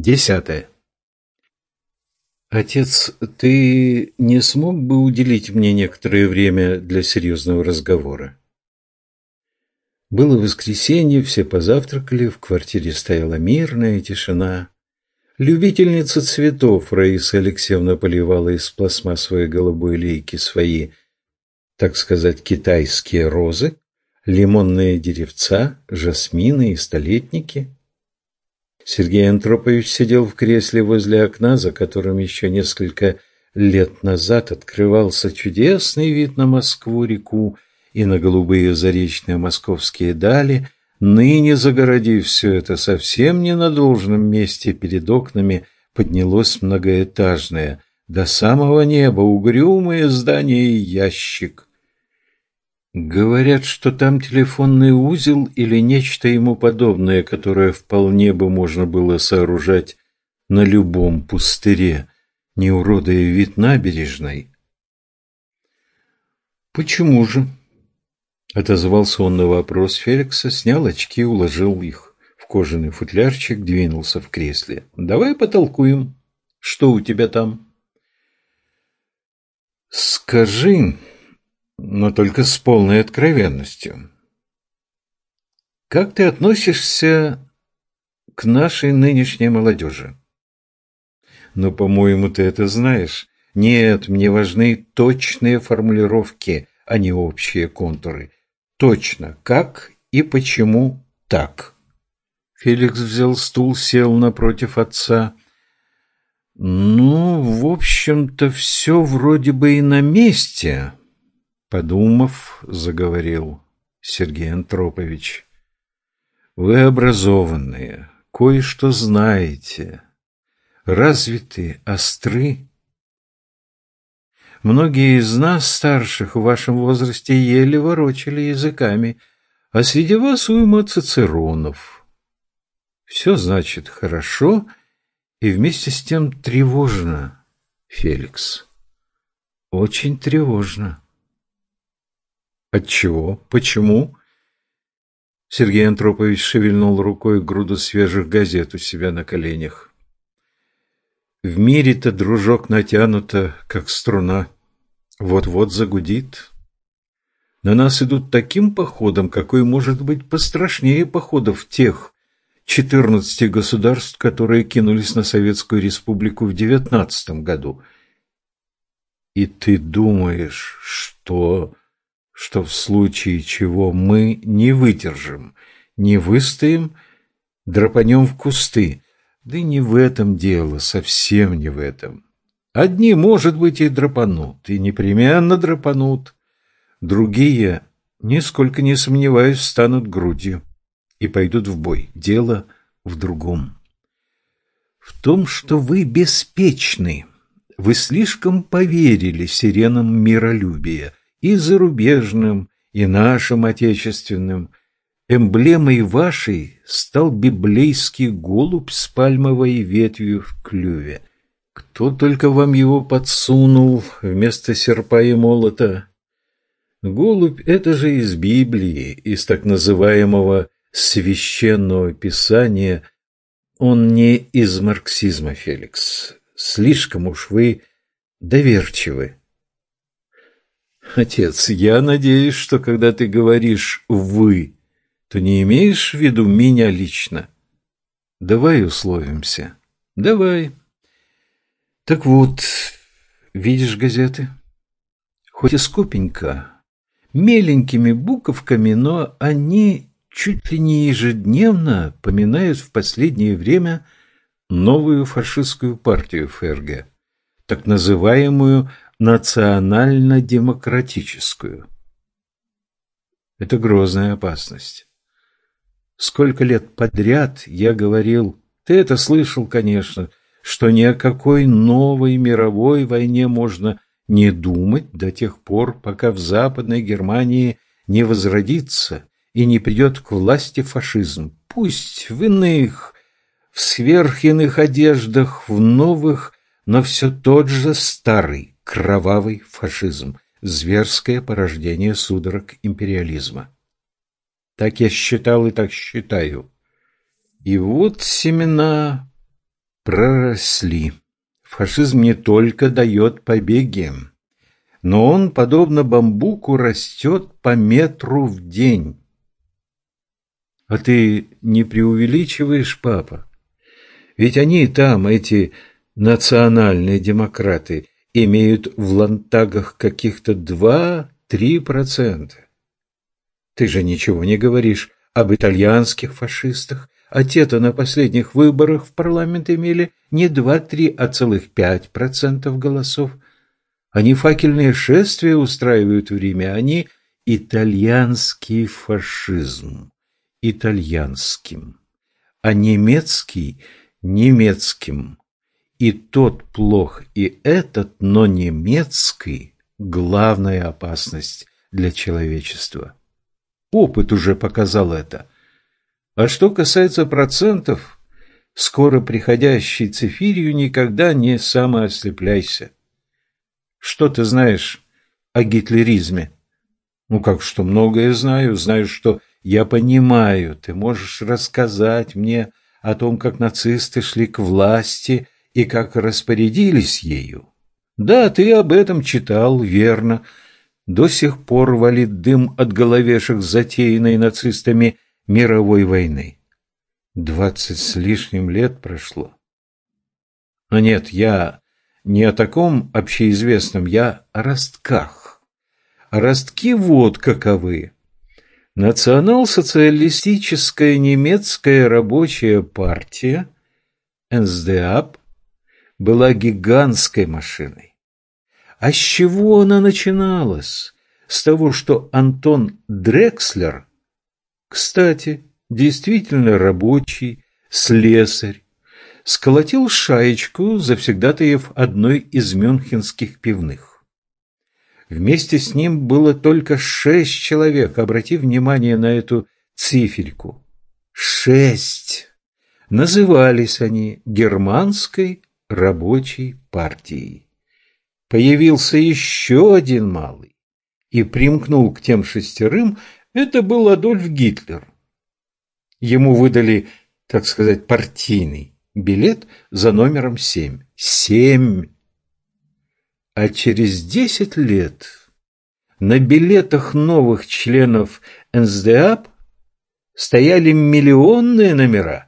Десятое. Отец, ты не смог бы уделить мне некоторое время для серьезного разговора? Было воскресенье, все позавтракали, в квартире стояла мирная тишина. Любительница цветов Раиса Алексеевна поливала из пластмассовой голубой лейки свои, так сказать, китайские розы, лимонные деревца, жасмины и столетники – Сергей Антропович сидел в кресле возле окна, за которым еще несколько лет назад открывался чудесный вид на Москву-реку и на голубые заречные московские дали, ныне загородив все это совсем не на должном месте перед окнами, поднялось многоэтажное, до самого неба угрюмое здание и ящик. Говорят, что там телефонный узел или нечто ему подобное, которое вполне бы можно было сооружать на любом пустыре, не уродая вид набережной. «Почему же?» — отозвался он на вопрос Феликса, снял очки, уложил их в кожаный футлярчик, двинулся в кресле. «Давай потолкуем. Что у тебя там?» «Скажи...» но только с полной откровенностью. Как ты относишься к нашей нынешней молодежи? Но, по-моему, ты это знаешь. Нет, мне важны точные формулировки, а не общие контуры. Точно, как и почему так. Феликс взял стул, сел напротив отца. «Ну, в общем-то, все вроде бы и на месте», Подумав, заговорил Сергей Антропович. Вы образованные, кое-что знаете, развиты, остры. Многие из нас, старших, в вашем возрасте еле ворочали языками, а среди вас уйма цицеронов. Все значит хорошо и вместе с тем тревожно, Феликс. Очень тревожно. Отчего? Почему? Сергей Антропович шевельнул рукой груду свежих газет у себя на коленях. В мире-то, дружок, натянуто, как струна. Вот-вот загудит. На нас идут таким походом, какой может быть пострашнее походов тех четырнадцати государств, которые кинулись на Советскую Республику в девятнадцатом году. И ты думаешь, что что в случае чего мы не выдержим, не выстоим, драпанем в кусты. Да не в этом дело, совсем не в этом. Одни, может быть, и драпанут, и непременно драпанут. Другие, нисколько не сомневаюсь, станут грудью и пойдут в бой. Дело в другом. В том, что вы беспечны. Вы слишком поверили сиренам миролюбия, и зарубежным, и нашим отечественным. Эмблемой вашей стал библейский голубь с пальмовой ветвью в клюве. Кто только вам его подсунул вместо серпа и молота? Голубь — это же из Библии, из так называемого священного писания. Он не из марксизма, Феликс. Слишком уж вы доверчивы. Отец, я надеюсь, что когда ты говоришь «вы», то не имеешь в виду меня лично. Давай условимся. Давай. Так вот, видишь газеты? Хоть и скупенько, меленькими буковками, но они чуть ли не ежедневно поминают в последнее время новую фашистскую партию ФРГ, так называемую национально-демократическую. Это грозная опасность. Сколько лет подряд я говорил, ты это слышал, конечно, что ни о какой новой мировой войне можно не думать до тех пор, пока в Западной Германии не возродится и не придет к власти фашизм. Пусть в иных, в сверхиных одеждах, в новых, но все тот же старый, кровавый фашизм, зверское порождение судорог империализма. Так я считал и так считаю. И вот семена проросли. Фашизм не только дает побеги, но он, подобно бамбуку, растет по метру в день. А ты не преувеличиваешь, папа? Ведь они там, эти национальные демократы, имеют в лантагах каких-то два-три процента. Ты же ничего не говоришь об итальянских фашистах, а те-то на последних выборах в парламент имели не два-три, а целых пять процентов голосов. Они факельные шествия устраивают в Риме, они итальянский фашизм итальянским, а немецкий – немецким. И тот плох, и этот, но немецкий – главная опасность для человечества. Опыт уже показал это. А что касается процентов, скоро приходящий цифирью никогда не самоослепляйся. Что ты знаешь о гитлеризме? Ну как что, многое знаю. Знаю, что я понимаю, ты можешь рассказать мне о том, как нацисты шли к власти и как распорядились ею. Да, ты об этом читал, верно. До сих пор валит дым от головешек, затеянной нацистами мировой войны. Двадцать с лишним лет прошло. Но нет, я не о таком общеизвестном, я о ростках. Ростки вот каковы. Национал-социалистическая немецкая рабочая партия, НСДАП, была гигантской машиной. А с чего она начиналась? С того, что Антон Дрекслер, кстати, действительно рабочий, слесарь, сколотил шаечку завсегдатаев одной из мюнхенских пивных. Вместе с ним было только шесть человек, обрати внимание на эту циферку. Шесть! Назывались они Германской рабочей партией появился еще один малый и примкнул к тем шестерым, это был Адольф Гитлер. Ему выдали, так сказать, партийный билет за номером семь. Семь! А через десять лет на билетах новых членов НСДАП стояли миллионные номера.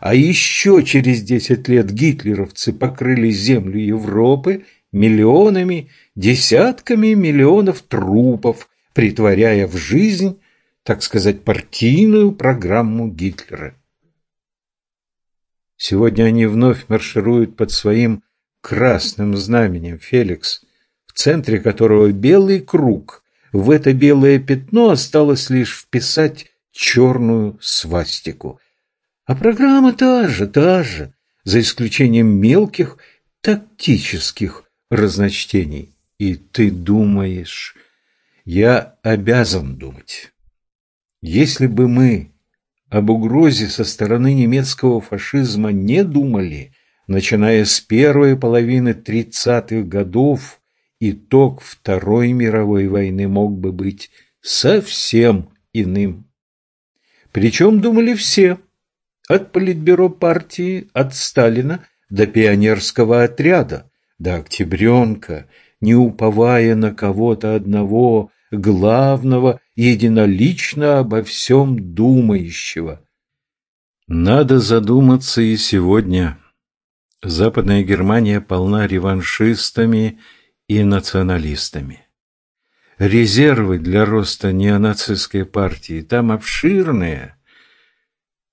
А еще через десять лет гитлеровцы покрыли землю Европы миллионами, десятками миллионов трупов, притворяя в жизнь, так сказать, партийную программу Гитлера. Сегодня они вновь маршируют под своим красным знаменем, Феликс, в центре которого белый круг. В это белое пятно осталось лишь вписать черную свастику. А программа та же, та же, за исключением мелких тактических разночтений. И ты думаешь, я обязан думать. Если бы мы об угрозе со стороны немецкого фашизма не думали, начиная с первой половины тридцатых годов, итог Второй мировой войны мог бы быть совсем иным. Причем думали все, от политбюро партии, от Сталина до пионерского отряда, до октябренка, не уповая на кого-то одного, главного, единолично обо всем думающего. Надо задуматься и сегодня. Западная Германия полна реваншистами и националистами. Резервы для роста неонацистской партии там обширные.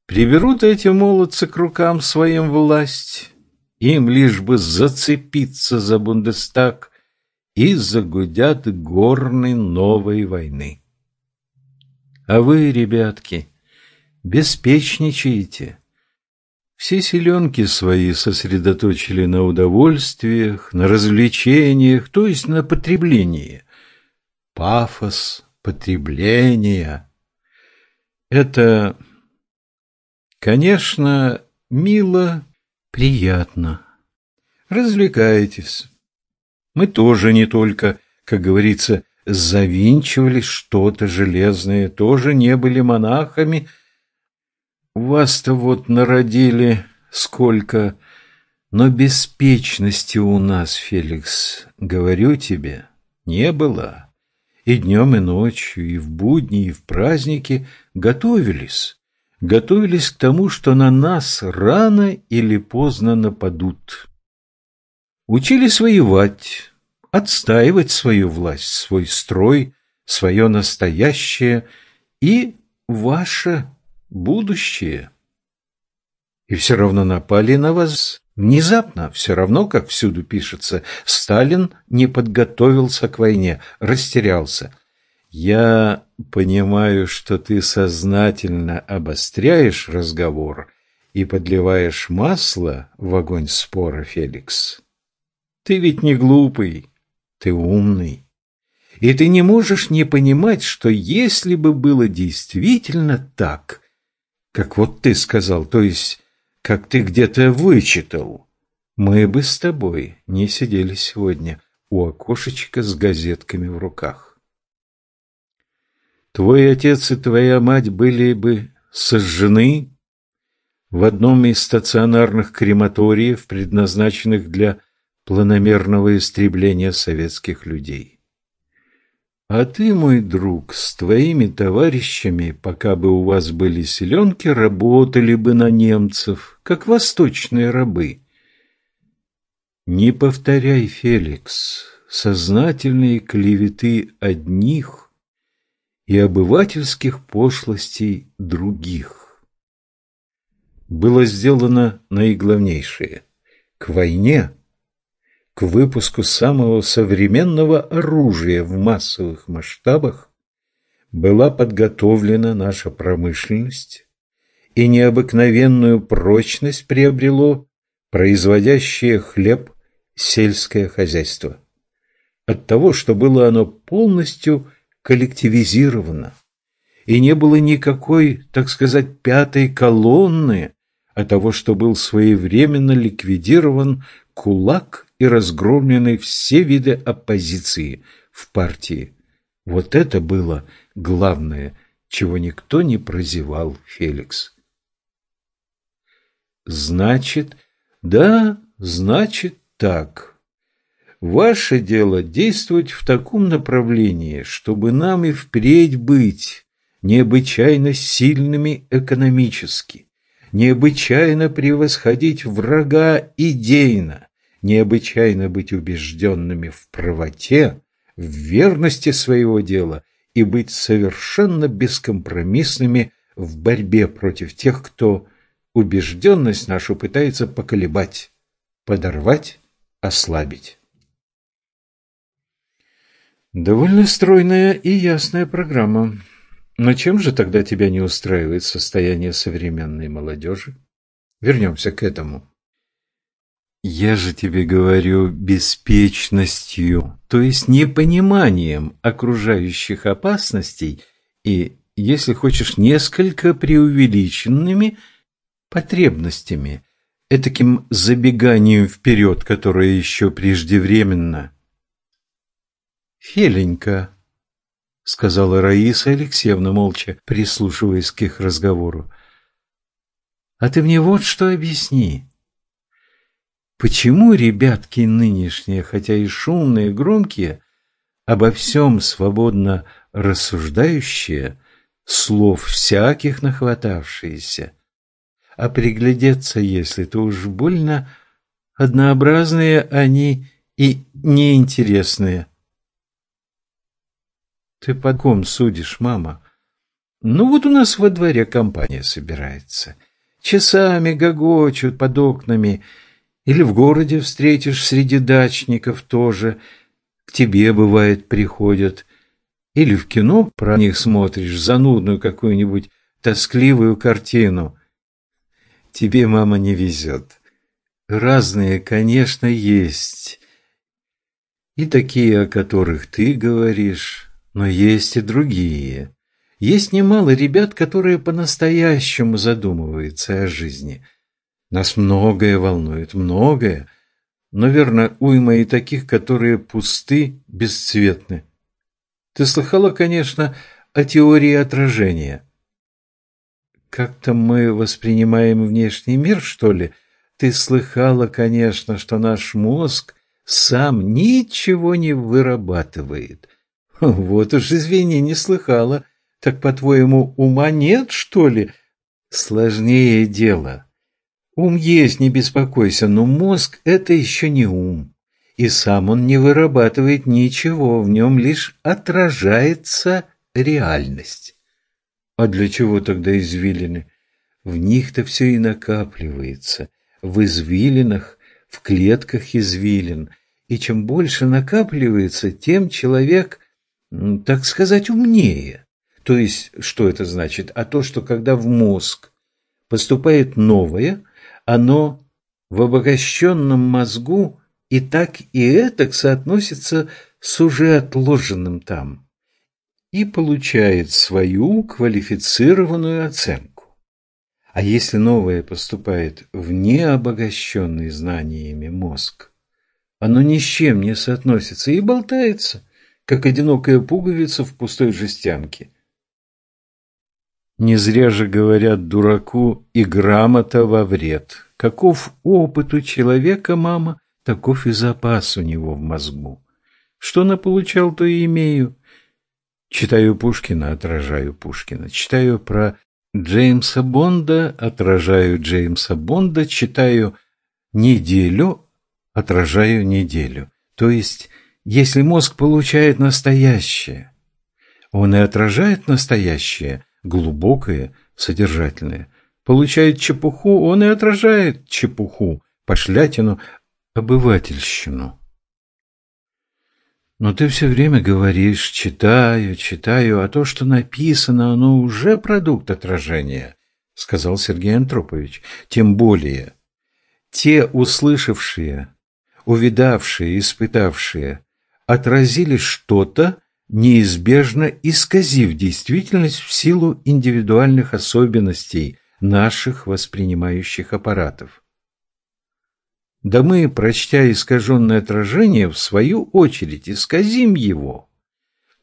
Приберут эти молодцы к рукам своим власть, им лишь бы зацепиться за Бундестаг и загудят горны новой войны. А вы, ребятки, беспечничаете. Все селенки свои сосредоточили на удовольствиях, на развлечениях, то есть на потреблении. Пафос потребления. Это, конечно, мило Приятно. Развлекайтесь. Мы тоже не только, как говорится, завинчивали что-то железное, тоже не были монахами. Вас-то вот народили сколько, Но беспечности у нас, Феликс, говорю тебе, не было. И днем, и ночью, и в будни, и в праздники готовились. Готовились к тому, что на нас рано или поздно нападут. Учились воевать, отстаивать свою власть, свой строй, свое настоящее и ваше будущее. И все равно напали на вас внезапно, все равно, как всюду пишется, Сталин не подготовился к войне, растерялся. Я понимаю, что ты сознательно обостряешь разговор и подливаешь масло в огонь спора, Феликс. Ты ведь не глупый, ты умный. И ты не можешь не понимать, что если бы было действительно так, как вот ты сказал, то есть как ты где-то вычитал, мы бы с тобой не сидели сегодня у окошечка с газетками в руках. Твой отец и твоя мать были бы сожжены в одном из стационарных крематориев, предназначенных для планомерного истребления советских людей. А ты, мой друг, с твоими товарищами, пока бы у вас были селенки, работали бы на немцев, как восточные рабы. Не повторяй, Феликс, сознательные клеветы одних и обывательских пошлостей других. Было сделано наиглавнейшее. К войне – к выпуску самого современного оружия в массовых масштабах была подготовлена наша промышленность, и необыкновенную прочность приобрело производящее хлеб сельское хозяйство. От того, что было оно полностью коллективизировано, и не было никакой, так сказать, пятой колонны, от того, что был своевременно ликвидирован кулак и разгромлены все виды оппозиции в партии. Вот это было главное, чего никто не прозевал, Феликс. Значит, да, значит так. Ваше дело действовать в таком направлении, чтобы нам и впредь быть необычайно сильными экономически, необычайно превосходить врага идейно, необычайно быть убежденными в правоте, в верности своего дела и быть совершенно бескомпромиссными в борьбе против тех, кто убежденность нашу пытается поколебать, подорвать, ослабить. Довольно стройная и ясная программа. Но чем же тогда тебя не устраивает состояние современной молодежи? Вернемся к этому. Я же тебе говорю беспечностью, то есть непониманием окружающих опасностей и, если хочешь, несколько преувеличенными потребностями, этаким забеганием вперед, которое еще преждевременно. «Феленька», — сказала Раиса Алексеевна молча, прислушиваясь к их разговору, — «а ты мне вот что объясни». Почему ребятки нынешние, хотя и шумные, громкие, обо всем свободно рассуждающие, слов всяких нахватавшиеся, а приглядеться, если, то уж больно однообразные они и неинтересные. Ты по ком судишь, мама? Ну вот у нас во дворе компания собирается. Часами гогочут под окнами, или в городе встретишь среди дачников тоже. К тебе, бывает, приходят. Или в кино про них смотришь, занудную какую-нибудь тоскливую картину. Тебе, мама, не везет. Разные, конечно, есть. И такие, о которых ты говоришь, но есть и другие. Есть немало ребят, которые по-настоящему задумываются о жизни – нас многое волнует, многое. Но, верно, уйма и таких, которые пусты, бесцветны. Ты слыхала, конечно, о теории отражения. Как-то мы воспринимаем внешний мир, что ли? Ты слыхала, конечно, что наш мозг сам ничего не вырабатывает. Вот уж извини, не слыхала. Так, по-твоему, ума нет, что ли? Сложнее дело. Ум есть, не беспокойся, но мозг – это еще не ум. И сам он не вырабатывает ничего, в нем лишь отражается реальность. А для чего тогда извилины? В них-то все и накапливается. В извилинах, в клетках извилин. И чем больше накапливается, тем человек, так сказать, умнее. То есть, что это значит? А то, что когда в мозг поступает новое, оно в обогащенном мозгу и так и этак соотносится с уже отложенным там и получает свою квалифицированную оценку. А если новое поступает в необогащенный знаниями мозг, оно ни с чем не соотносится и болтается, как одинокая пуговица в пустой жестянке. Не зря же говорят дураку и грамота во вред. Каков опыт у человека, мама, таков и запас у него в мозгу. Что наполучал, то и имею. Читаю Пушкина, отражаю Пушкина. Читаю про Джеймса Бонда, отражаю Джеймса Бонда. Читаю неделю, отражаю неделю. То есть, если мозг получает настоящее, он и отражает настоящее, глубокое, содержательное. Получает чепуху, он и отражает чепуху, пошлятину, обывательщину. Но ты все время говоришь «читаю, читаю», а то, что написано, оно уже продукт отражения, сказал Сергей Антропович. Тем более, те услышавшие, увидавшие, испытавшие, отразили что-то, неизбежно исказив действительность в силу индивидуальных особенностей наших воспринимающих аппаратов. Да мы, прочтя искаженное отражение, в свою очередь исказим его.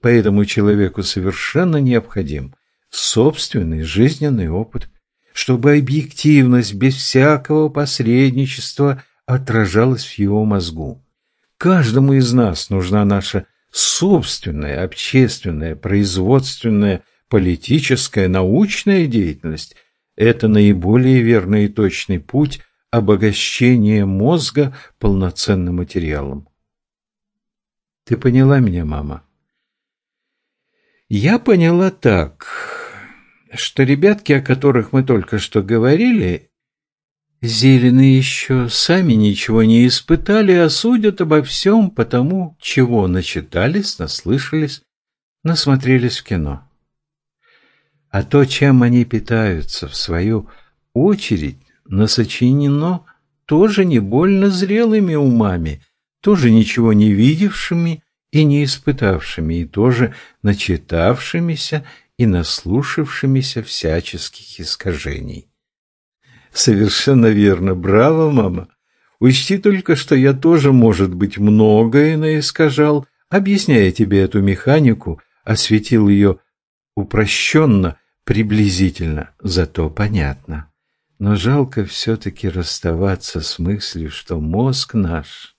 Поэтому человеку совершенно необходим собственный жизненный опыт, чтобы объективность без всякого посредничества отражалась в его мозгу. Каждому из нас нужна наша собственная общественная, производственная, политическая, научная деятельность – это наиболее верный и точный путь обогащения мозга полноценным материалом. Ты поняла меня, мама? Я поняла так, что ребятки, о которых мы только что говорили, Зелены еще сами ничего не испытали, а судят обо всем потому, чего начитались, наслышались, насмотрелись в кино. А то, чем они питаются, в свою очередь, насочинено тоже не больно зрелыми умами, тоже ничего не видевшими и не испытавшими, и тоже начитавшимися и наслушавшимися всяческих искажений. Совершенно верно. Браво, мама. Учти только, что я тоже, может быть, многое наискажал, объясняя тебе эту механику, осветил ее упрощенно, приблизительно, зато понятно. Но жалко все-таки расставаться с мыслью, что мозг наш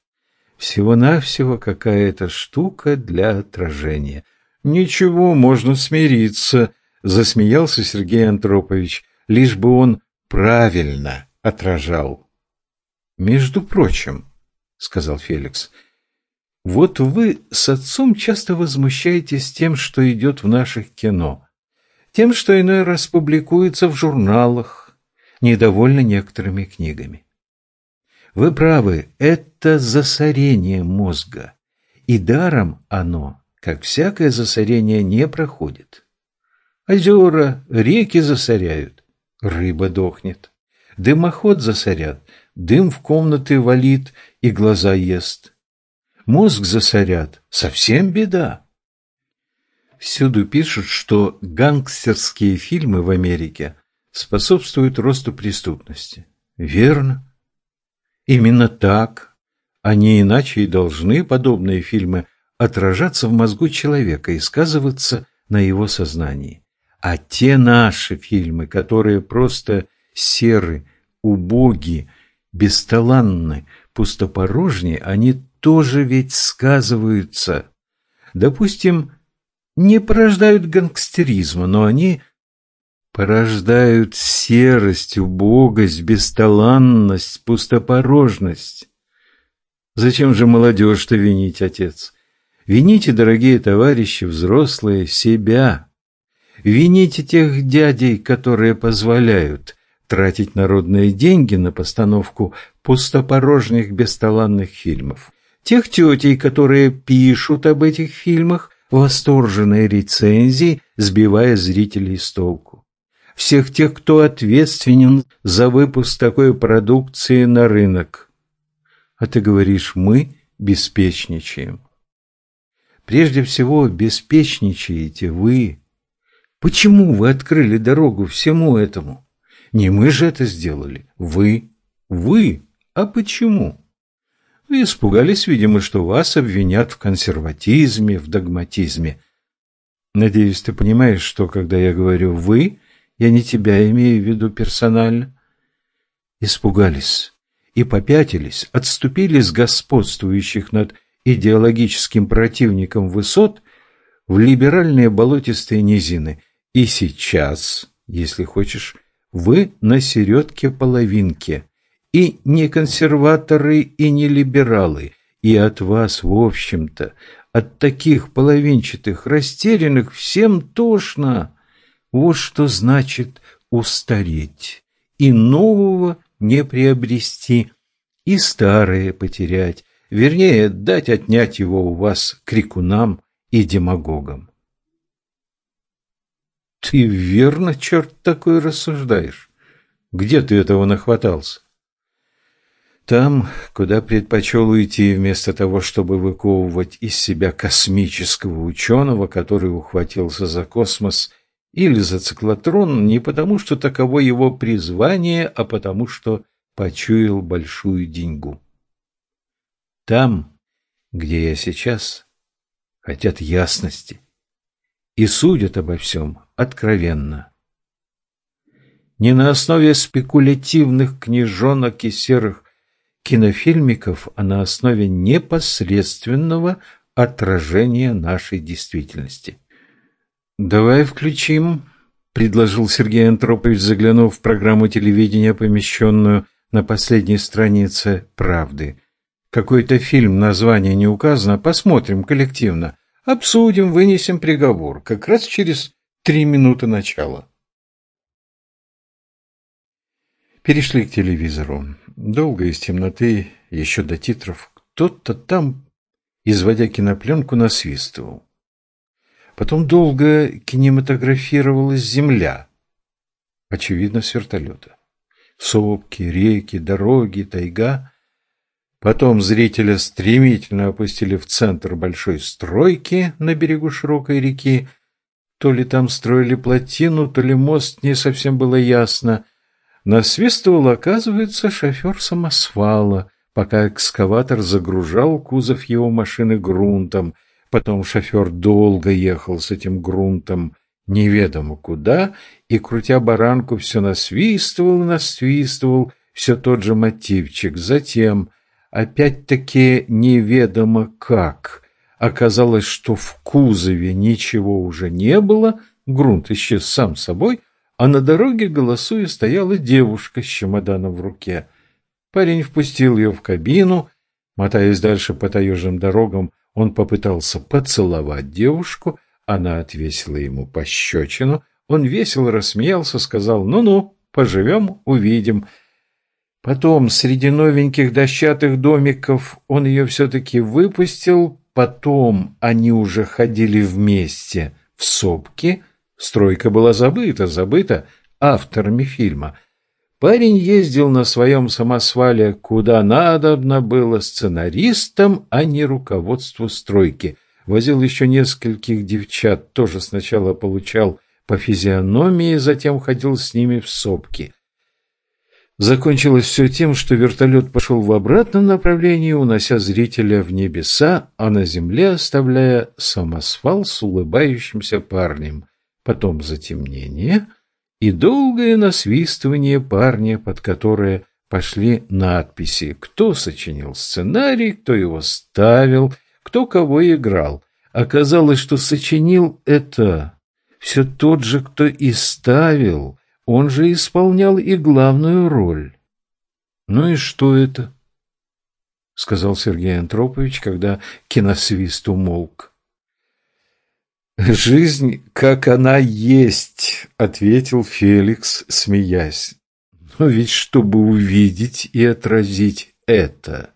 всего-навсего какая-то штука для отражения. Ничего, можно смириться, засмеялся Сергей Антропович, лишь бы он правильно отражал. Между прочим, сказал Феликс, вот вы с отцом часто возмущаетесь тем, что идет в наших кино, тем, что иной раз публикуется в журналах, недовольны некоторыми книгами. Вы правы, это засорение мозга, и даром оно, как всякое засорение, не проходит. Озера, реки засоряют, рыба дохнет. Дымоход засорят, дым в комнаты валит и глаза ест. Мозг засорят, совсем беда. Всюду пишут, что гангстерские фильмы в Америке способствуют росту преступности. Верно. Именно так, а не иначе и должны подобные фильмы отражаться в мозгу человека и сказываться на его сознании. А те наши фильмы, которые просто серы, убоги, бесталанны, пустопорожни, они тоже ведь сказываются. Допустим, не порождают гангстеризма, но они порождают серость, убогость, бесталанность, пустопорожность. Зачем же молодежь-то винить, отец? Вините, дорогие товарищи, взрослые, себя. Вините тех дядей, которые позволяют тратить народные деньги на постановку пустопорожних бесталанных фильмов. Тех тетей, которые пишут об этих фильмах восторженные рецензии, сбивая зрителей с толку. Всех тех, кто ответственен за выпуск такой продукции на рынок. А ты говоришь, мы беспечничаем. Прежде всего, беспечничаете вы. Почему вы открыли дорогу всему этому? Не мы же это сделали. Вы. Вы. А почему? Вы испугались, видимо, что вас обвинят в консерватизме, в догматизме. Надеюсь, ты понимаешь, что, когда я говорю «вы», я не тебя имею в виду персонально. Испугались и попятились, отступили с господствующих над идеологическим противником высот в либеральные болотистые низины. И сейчас, если хочешь, вы на середке половинки. И не консерваторы, и не либералы. И от вас, в общем-то, от таких половинчатых, растерянных, всем тошно. Вот что значит устареть. И нового не приобрести, и старое потерять, вернее, дать отнять его у вас крикунам и демагогам. Ты верно, черт такой, рассуждаешь? Где ты этого нахватался? Там, куда предпочел уйти, вместо того, чтобы выковывать из себя космического ученого, который ухватился за космос или за циклотрон не потому, что таково его призвание, а потому, что почуял большую деньгу. Там, где я сейчас, хотят ясности и судят обо всем откровенно. Не на основе спекулятивных книжонок и серых кинофильмиков, а на основе непосредственного отражения нашей действительности. «Давай включим», — предложил Сергей Антропович, заглянув в программу телевидения, помещенную на последней странице «Правды». «Какой-то фильм, название не указано, посмотрим коллективно. Обсудим, вынесем приговор, как раз через три минуты начала». Перешли к телевизору. Долго из темноты, еще до титров, кто-то там, изводя кинопленку, насвистывал. Потом долго кинематографировалась земля, очевидно, с вертолета. Сопки, реки, дороги, тайга. Потом зрителя стремительно опустили в центр большой стройки на берегу широкой реки. То ли там строили плотину, то ли мост, не совсем было ясно. Насвистывал, оказывается, шофер самосвала, пока экскаватор загружал кузов его машины грунтом. Потом шофер долго ехал с этим грунтом неведомо куда и, крутя баранку, все насвистывал насвистывал все тот же мотивчик. Затем, опять-таки неведомо как, оказалось, что в кузове ничего уже не было, грунт исчез сам собой — а на дороге, голосуя, стояла девушка с чемоданом в руке. Парень впустил ее в кабину. Мотаясь дальше по таежным дорогам, он попытался поцеловать девушку. Она отвесила ему пощечину. Он весело рассмеялся, сказал «Ну-ну, поживем, увидим». Потом среди новеньких дощатых домиков он ее все-таки выпустил. Потом они уже ходили вместе в сопки – Стройка была забыта, забыта авторами фильма. Парень ездил на своем самосвале куда надобно было сценаристом, а не руководству стройки. Возил еще нескольких девчат, тоже сначала получал по физиономии, затем ходил с ними в сопки. Закончилось все тем, что вертолет пошел в обратном направлении, унося зрителя в небеса, а на земле оставляя самосвал с улыбающимся парнем. Потом затемнение и долгое насвистывание парня, под которое пошли надписи, кто сочинил сценарий, кто его ставил, кто кого играл. Оказалось, что сочинил это все тот же, кто и ставил, он же исполнял и главную роль. Ну и что это? — сказал Сергей Антропович, когда киносвист умолк. «Жизнь, как она есть», — ответил Феликс, смеясь. «Но ведь чтобы увидеть и отразить это,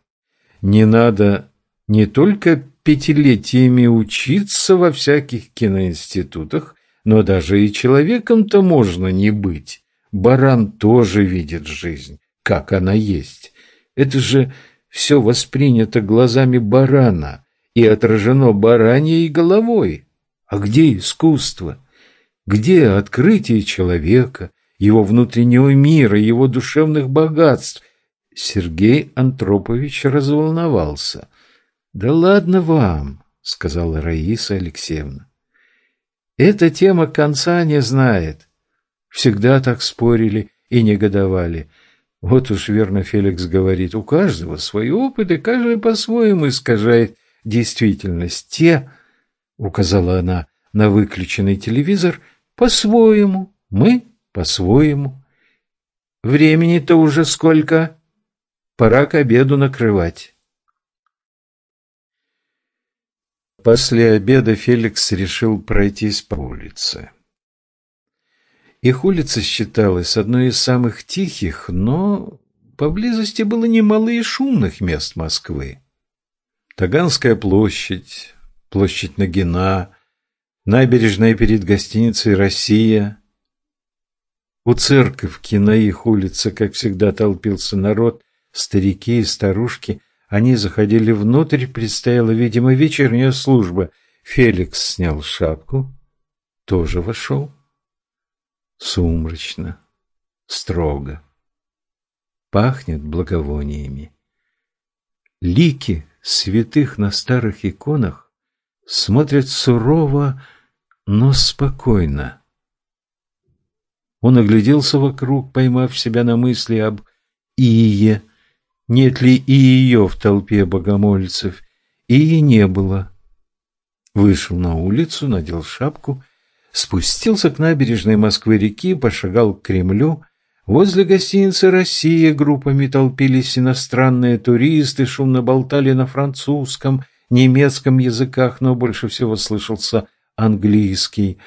не надо не только пятилетиями учиться во всяких киноинститутах, но даже и человеком-то можно не быть. Баран тоже видит жизнь, как она есть. Это же все воспринято глазами барана и отражено бараньей головой. А где искусство? Где открытие человека, его внутреннего мира, его душевных богатств? Сергей Антропович разволновался. «Да ладно вам», — сказала Раиса Алексеевна. «Эта тема конца не знает. Всегда так спорили и негодовали. Вот уж верно Феликс говорит, у каждого свой опыт, и каждый по-своему искажает действительность. Те, — указала она на выключенный телевизор, — по-своему, мы по-своему. Времени-то уже сколько? Пора к обеду накрывать. После обеда Феликс решил пройтись по улице. Их улица считалась одной из самых тихих, но поблизости было немало и шумных мест Москвы. Таганская площадь, площадь Нагина, набережная перед гостиницей «Россия». У церковки на их улице, как всегда, толпился народ, старики и старушки – они заходили внутрь, предстояла, видимо, вечерняя служба. Феликс снял шапку, тоже вошел. Сумрачно, строго. Пахнет благовониями. Лики святых на старых иконах смотрят сурово, но спокойно. Он огляделся вокруг, поймав себя на мысли об Ие, нет ли и ее в толпе богомольцев, и не было. Вышел на улицу, надел шапку, спустился к набережной Москвы-реки, пошагал к Кремлю. Возле гостиницы «Россия» группами толпились иностранные туристы, шумно болтали на французском, немецком языках, но больше всего слышался английский.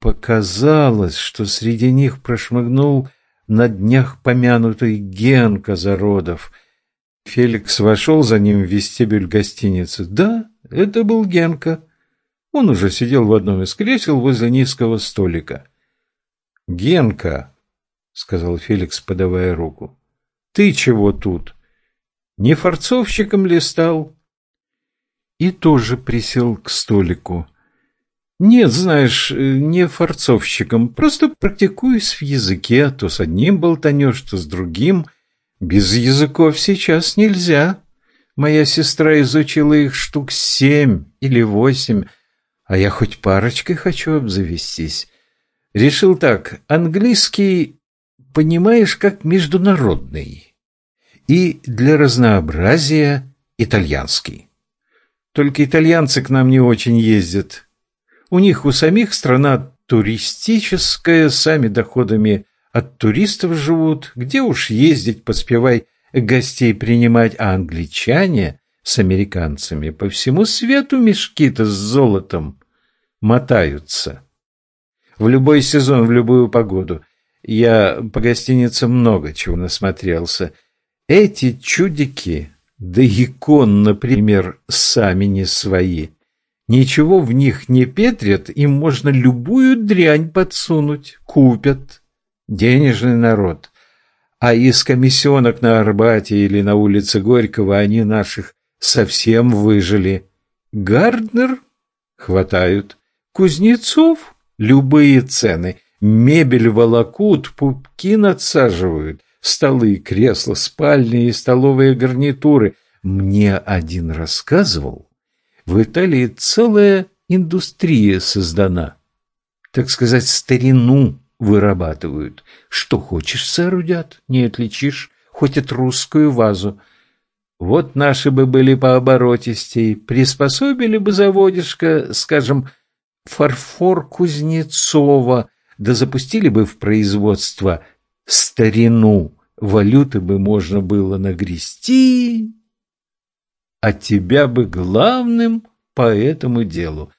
Показалось, что среди них прошмыгнул на днях помянутый Генка Зародов. Феликс вошел за ним в вестибюль гостиницы. Да, это был Генка. Он уже сидел в одном из кресел возле низкого столика. «Генка», — сказал Феликс, подавая руку, — «ты чего тут? Не форцовщиком ли стал?» И тоже присел к столику. Нет, знаешь, э, не форцовщиком, просто практикуюсь в языке, то с одним болтанешь, то с другим. Без языков сейчас нельзя. Моя сестра изучила их штук семь или восемь, а я хоть парочкой хочу обзавестись. Решил так, английский, понимаешь, как международный. И для разнообразия итальянский. Только итальянцы к нам не очень ездят. У них у самих страна туристическая, сами доходами от туристов живут. Где уж ездить, поспевай гостей принимать, а англичане с американцами по всему свету мешки-то с золотом мотаются. В любой сезон, в любую погоду. Я по гостиницам много чего насмотрелся. Эти чудики, да икон, например, сами не свои – Ничего в них не петрят, им можно любую дрянь подсунуть, купят. Денежный народ. А из комиссионок на Арбате или на улице Горького они наших совсем выжили. Гарднер хватают. Кузнецов любые цены. Мебель волокут, пупки надсаживают. Столы, кресла, спальни и столовые гарнитуры. Мне один рассказывал, в Италии целая индустрия создана. Так сказать, старину вырабатывают. Что хочешь, соорудят, не отличишь. хоть русскую вазу. Вот наши бы были пооборотистей, приспособили бы заводишко, скажем, фарфор Кузнецова, да запустили бы в производство старину, валюты бы можно было нагрести, а тебя бы главным по этому делу.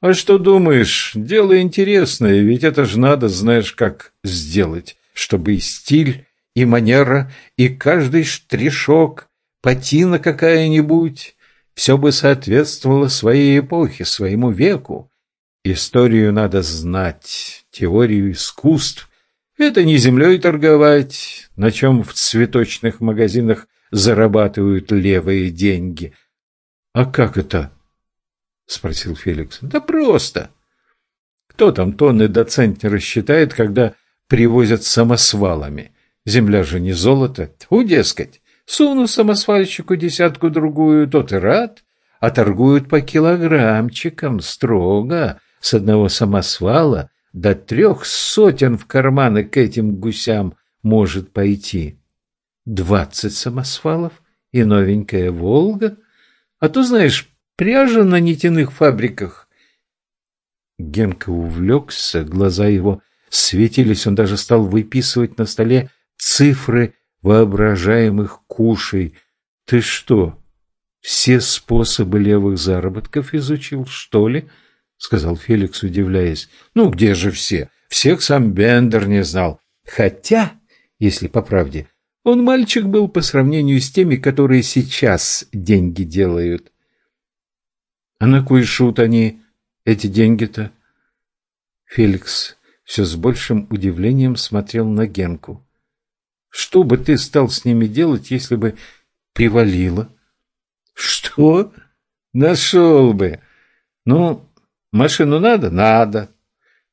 А что думаешь, дело интересное, ведь это же надо, знаешь, как сделать, чтобы и стиль, и манера, и каждый штришок, патина какая-нибудь, все бы соответствовало своей эпохе, своему веку. Историю надо знать, теорию искусств. Это не землей торговать, на чем в цветочных магазинах зарабатывают левые деньги. А как это? спросил Феликс. Да просто. Кто там тонны до центнера считает, когда привозят самосвалами? Земля же не золото. У, дескать, суну самосвальщику десятку-другую, тот и рад, а торгуют по килограммчикам строго, с одного самосвала до трех сотен в карманы к этим гусям может пойти. Двадцать самосвалов и новенькая «Волга», а то, знаешь, пряжа на нитяных фабриках. Генка увлекся, глаза его светились, он даже стал выписывать на столе цифры воображаемых кушей. Ты что, все способы левых заработков изучил, что ли? сказал Феликс, удивляясь. Ну, где же все? Всех сам Бендер не знал. Хотя, если по правде, он мальчик был по сравнению с теми, которые сейчас деньги делают. А на кой шут они, эти деньги-то? Феликс все с большим удивлением смотрел на Генку. Что бы ты стал с ними делать, если бы привалило? Что? Нашел бы. Ну, машину надо? Надо.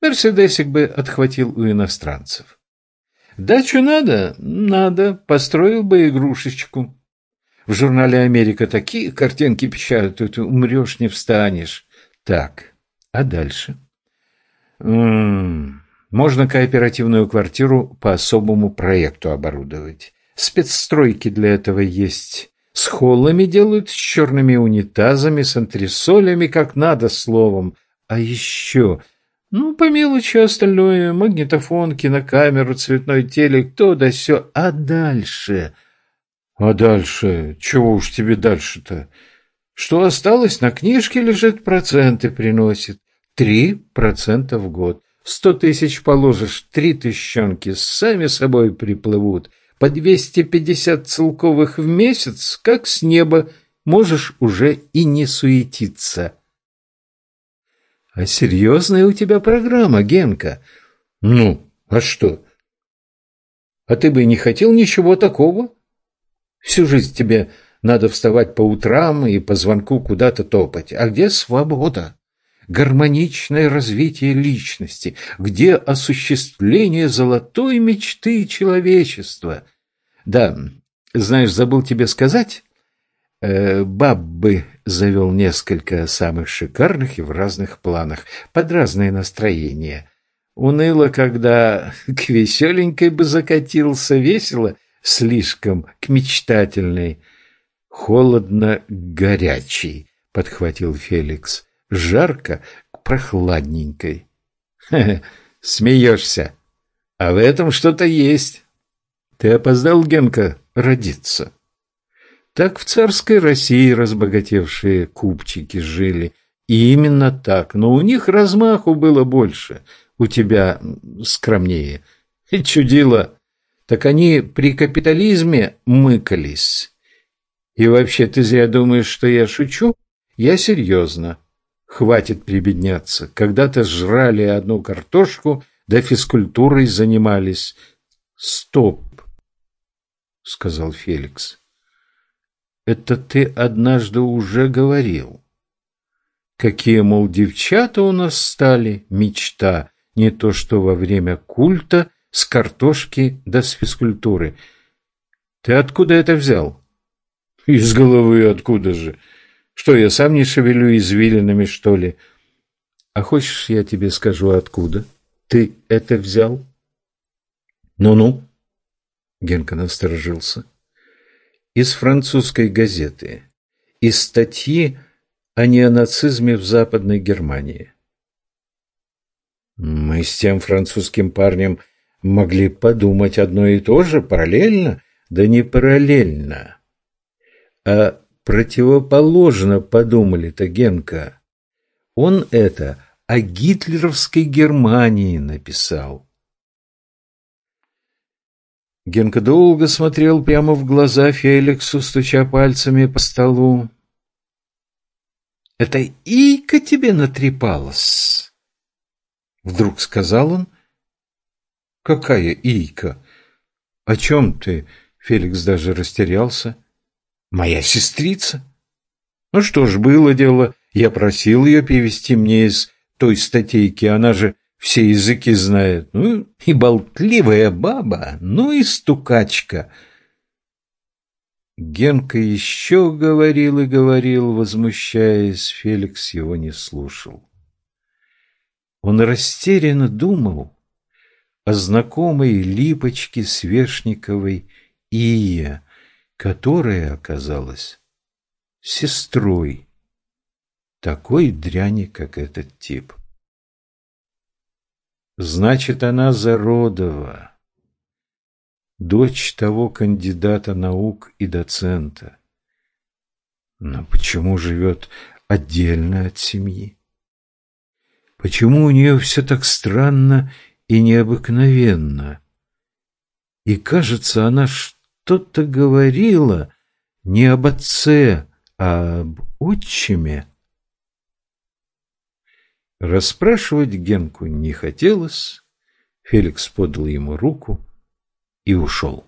Мерседесик бы отхватил у иностранцев. Дачу надо? Надо. Построил бы игрушечку. В журнале «Америка» такие картинки печатают, умрешь, не встанешь. Так, а дальше? М -м, можно кооперативную квартиру по особому проекту оборудовать. Спецстройки для этого есть. С холлами делают, с черными унитазами, с антресолями, как надо, словом. А еще... Ну, по мелочи остальное, магнитофон, кинокамеру, цветной телек, то да сё. А дальше... А дальше? Чего уж тебе дальше-то? Что осталось, на книжке лежит, проценты приносит. Три процента в год. Сто тысяч положишь, три тысячонки сами собой приплывут. По двести пятьдесят целковых в месяц, как с неба, можешь уже и не суетиться. А серьезная у тебя программа, Генка. Ну, а что? А ты бы не хотел ничего такого? Всю жизнь тебе надо вставать по утрам и по звонку куда-то топать. А где свобода? Гармоничное развитие личности? Где осуществление золотой мечты человечества? Да, знаешь, забыл тебе сказать, Баббы завел несколько самых шикарных и в разных планах, под разные настроения. Уныло, когда к веселенькой бы закатился, весело, слишком к мечтательной. Холодно горячий, подхватил Феликс. Жарко к прохладненькой. Хе смеешься. А в этом что-то есть. Ты опоздал, Генка, родиться. Так в царской России разбогатевшие купчики жили. И именно так, но у них размаху было больше, у тебя скромнее. Чудило так они при капитализме мыкались. И вообще, ты зря думаешь, что я шучу? Я серьезно. Хватит прибедняться. Когда-то жрали одну картошку, да физкультурой занимались. Стоп, сказал Феликс. Это ты однажды уже говорил. Какие, мол, девчата у нас стали, мечта, не то что во время культа с картошки до с физкультуры. Ты откуда это взял? Из головы откуда же? Что, я сам не шевелю извилинами, что ли? А хочешь, я тебе скажу, откуда? Ты это взял? Ну-ну. Генка насторожился. Из французской газеты. Из статьи о неонацизме в Западной Германии. Мы с тем французским парнем могли подумать одно и то же параллельно, да не параллельно, а противоположно подумали-то. Он это о гитлеровской Германии написал. Генка долго смотрел прямо в глаза Феликсу, стуча пальцами по столу. «Это Ика тебе натрепалась?» Вдруг сказал он. «Какая Ика? О чем ты?» Феликс даже растерялся. «Моя сестрица?» «Ну что ж, было дело. Я просил ее перевести мне из той статейки. Она же все языки знает. Ну и болтливая баба, ну и стукачка». Генка еще говорил и говорил, возмущаясь, Феликс его не слушал. Он растерянно думал о знакомой Липочке Свешниковой Ия, которая оказалась сестрой такой дряни, как этот тип. Значит, она Зародова дочь того кандидата наук и доцента. Но почему живет отдельно от семьи? Почему у нее все так странно и необыкновенно? И, кажется, она что-то говорила не об отце, а об отчиме. Расспрашивать Генку не хотелось. Феликс подал ему руку и ушел.